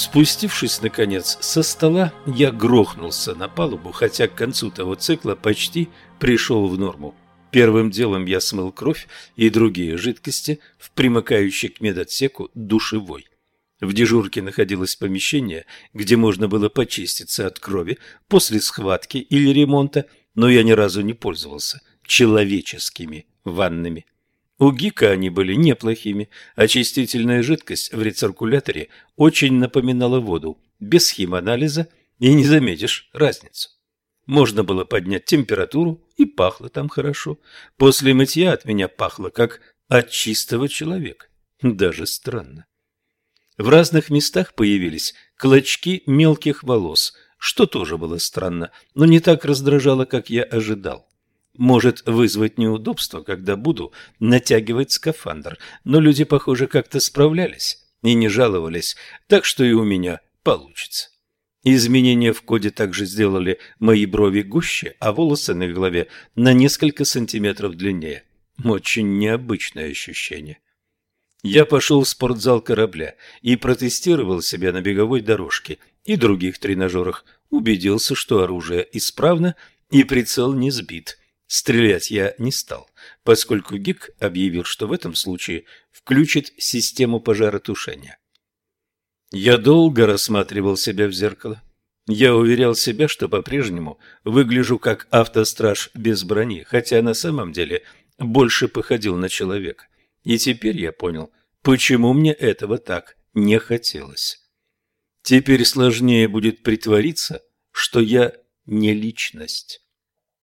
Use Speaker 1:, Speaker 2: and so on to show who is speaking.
Speaker 1: Спустившись, наконец, со стола, я грохнулся на палубу, хотя к концу того цикла почти пришел в норму. Первым делом я смыл кровь и другие жидкости в примыкающей к медотсеку душевой. В дежурке находилось помещение, где можно было почиститься от крови после схватки или ремонта, но я ни разу не пользовался человеческими ваннами. У Гика они были неплохими. Очистительная жидкость в рециркуляторе очень напоминала воду, без химанализа, и не заметишь разницу. Можно было поднять температуру, и пахло там хорошо. После мытья от меня пахло, как от чистого человека. Даже странно. В разных местах появились клочки мелких волос, что тоже было странно, но не так раздражало, как я ожидал может вызвать неудобство, когда буду натягивать скафандр, но люди, похоже, как-то справлялись и не жаловались, так что и у меня получится. Изменения в коде также сделали мои брови гуще, а волосы на голове на несколько сантиметров длиннее. Очень необычное ощущение. Я пошел в спортзал корабля и протестировал себя на беговой дорожке и других тренажерах. Убедился, что оружие исправно и прицел не сбит. Стрелять я не стал, поскольку ГИК объявил, что в этом случае включит систему пожаротушения. Я долго рассматривал себя в зеркало. Я уверял себя, что по-прежнему выгляжу как автостраж без брони, хотя на самом деле больше походил на человека. И теперь я понял, почему мне этого так не хотелось. Теперь сложнее будет притвориться, что я не личность.